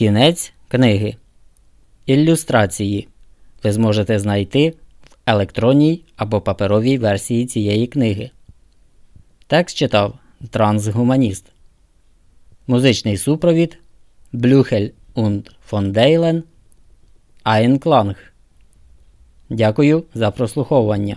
Кінець книги. Ілюстрації ви зможете знайти в електронній або паперовій версії цієї книги. Текст читав Трансгуманіст. Музичний супровід Блюхель und Дейлен Дейlen Айнкланг. Дякую за прослуховування.